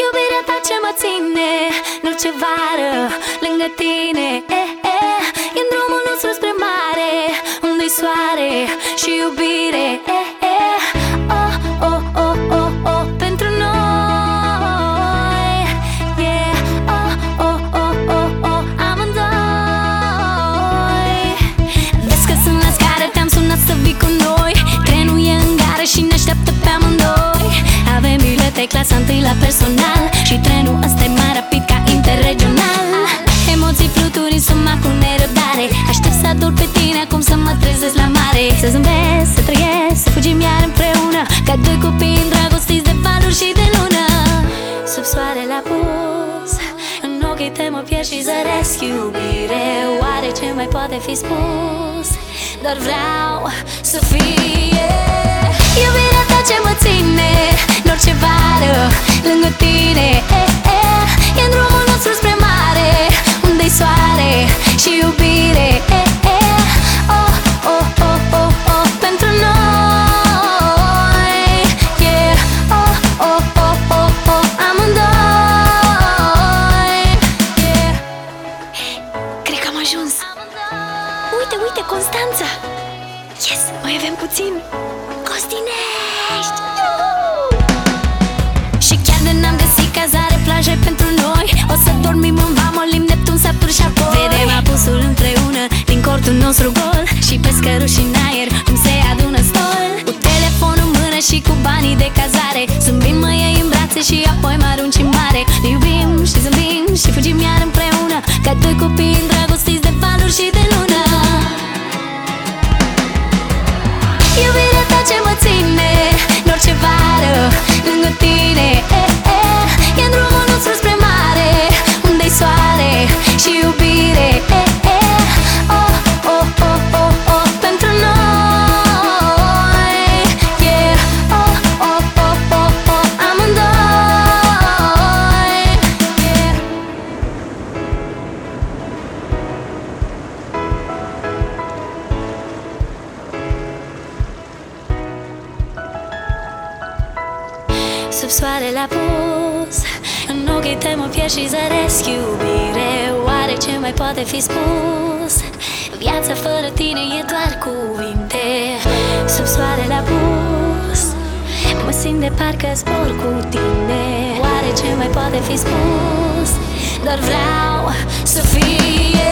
Iubirea ta ce mă ține În orice vară lângă tine eh, eh. Avem bilete clasa întâi la personal Și trenul ăsta e mai rapid ca interregional. Emoții fluturi în suma cu nerăbdare. Aștept să ador pe tine acum să mă trezesc la mare. Să zâmbesc, să trăiesc, să fugim iar împreună. Ca doi copii îndrăgostiți de valuri și de lună. Sub soare la pus În ochii te mă pierd și zăresc. Iubire Oare ce mai poate fi spus? Doar vreau să fie Uite, uite, Constanța. Yes, mai avem puțin. Costinești. Și chiar de n-am găsit cazare, plaje pentru noi. O să dormim în vamă, limb Neptun, Saturn și apoi Vedem apusul împreună din cortul nostru gol. Și pe scăruși în aer, cum se adună stol. Cu telefonul în mână și cu banii de cazare. Zâmbim mă iei în brațe și apoi mă arunci în mare. Ne iubim și zâmbim și fugim iar împreună. Ca doi copii îndrăgostiți de valuri și de Sub soare la pus În ochii tăi mă pierd și zăresc iubire. Oare ce mai poate fi spus? Viața fără tine e doar cuvinte. Sub soare la pus Mă simt de parcă zbor cu tine. Oare ce mai poate fi spus? Doar vreau să fie